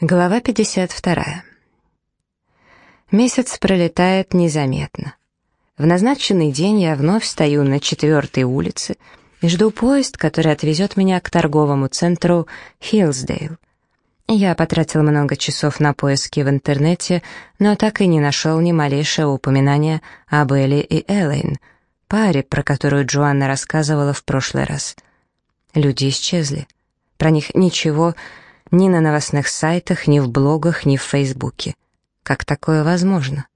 Глава 52. Месяц пролетает незаметно. В назначенный день я вновь стою на четвертой улице и жду поезд, который отвезет меня к торговому центру Хиллсдейл. Я потратил много часов на поиски в интернете, но так и не нашел ни малейшего упоминания об Элли и Элейн, паре, про которую Джоанна рассказывала в прошлый раз. Люди исчезли. Про них ничего ни на новостных сайтах, ни в блогах, ни в Фейсбуке. Как такое возможно?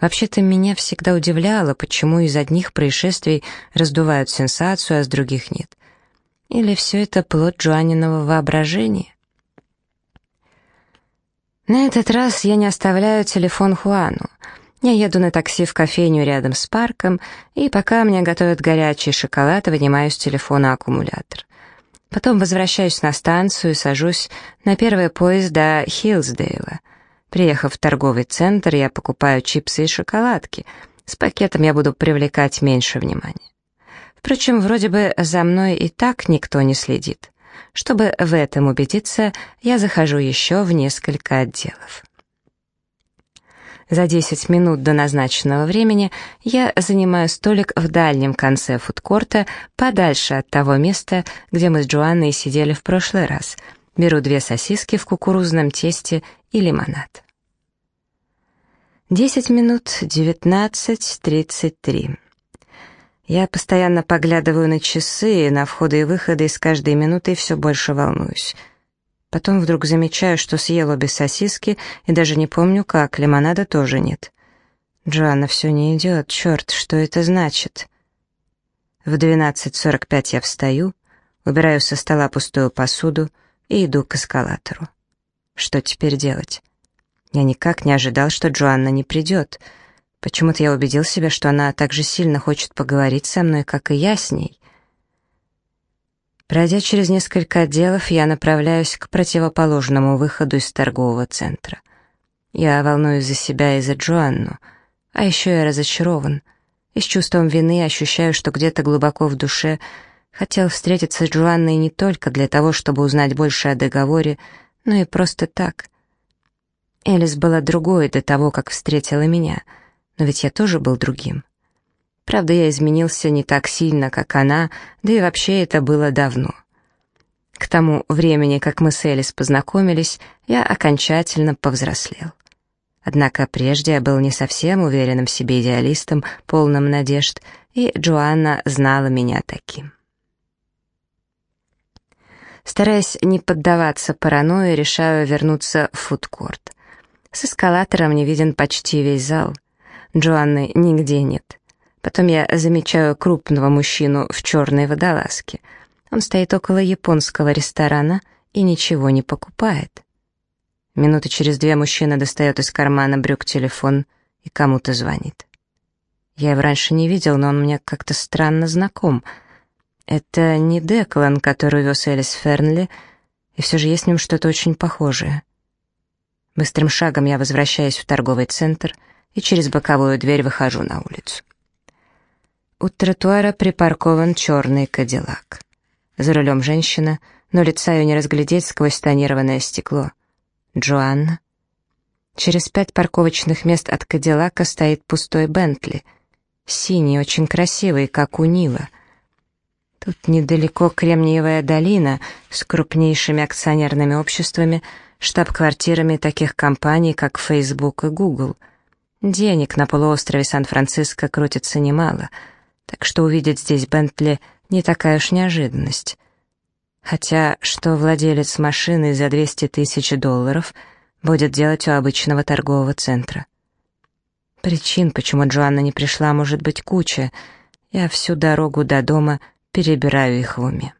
Вообще-то меня всегда удивляло, почему из одних происшествий раздувают сенсацию, а с других нет. Или все это плод Джоанниного воображения? На этот раз я не оставляю телефон Хуану. Я еду на такси в кофейню рядом с парком, и пока мне готовят горячий шоколад, вынимаю с телефона аккумулятор. Потом возвращаюсь на станцию и сажусь на первый поезд до Хиллсдейла. Приехав в торговый центр, я покупаю чипсы и шоколадки. С пакетом я буду привлекать меньше внимания. Впрочем, вроде бы за мной и так никто не следит. Чтобы в этом убедиться, я захожу еще в несколько отделов. За 10 минут до назначенного времени я занимаю столик в дальнем конце фудкорта, подальше от того места, где мы с Джоанной сидели в прошлый раз. Беру две сосиски в кукурузном тесте и лимонад. 10 минут, 19, 33. Я постоянно поглядываю на часы, на входы и выходы, и с каждой минутой все больше волнуюсь. Потом вдруг замечаю, что съел обе сосиски, и даже не помню как, лимонада тоже нет. Джоанна все не идет, черт, что это значит? В 12.45 я встаю, убираю со стола пустую посуду и иду к эскалатору. Что теперь делать? Я никак не ожидал, что Джоанна не придет. Почему-то я убедил себя, что она так же сильно хочет поговорить со мной, как и я с ней. Пройдя через несколько отделов, я направляюсь к противоположному выходу из торгового центра. Я волнуюсь за себя и за Джоанну, а еще я разочарован. И с чувством вины ощущаю, что где-то глубоко в душе хотел встретиться с Джоанной не только для того, чтобы узнать больше о договоре, но и просто так. Элис была другой до того, как встретила меня, но ведь я тоже был другим. Правда, я изменился не так сильно, как она, да и вообще это было давно. К тому времени, как мы с Элис познакомились, я окончательно повзрослел. Однако прежде я был не совсем уверенным в себе идеалистом, полным надежд, и Джоанна знала меня таким. Стараясь не поддаваться паранойи, решаю вернуться в фудкорт. С эскалатором не виден почти весь зал. Джоанны нигде нет. Потом я замечаю крупного мужчину в черной водолазке. Он стоит около японского ресторана и ничего не покупает. Минуты через две мужчина достает из кармана брюк телефон и кому-то звонит. Я его раньше не видел, но он мне как-то странно знаком. Это не Деклан, который вез Элис Фернли, и все же есть в нем что-то очень похожее. Быстрым шагом я возвращаюсь в торговый центр и через боковую дверь выхожу на улицу. У тротуара припаркован черный кадиллак. За рулем женщина, но лица ее не разглядеть сквозь тонированное стекло. Джоанна. Через пять парковочных мест от кадиллака стоит пустой Бентли. Синий, очень красивый, как у Нила. Тут недалеко Кремниевая долина с крупнейшими акционерными обществами, штаб-квартирами таких компаний, как Facebook и Google. Денег на полуострове Сан-Франциско крутится немало — так что увидеть здесь Бентли не такая уж неожиданность. Хотя, что владелец машины за 200 тысяч долларов будет делать у обычного торгового центра? Причин, почему Джоанна не пришла, может быть куча. Я всю дорогу до дома перебираю их в уме.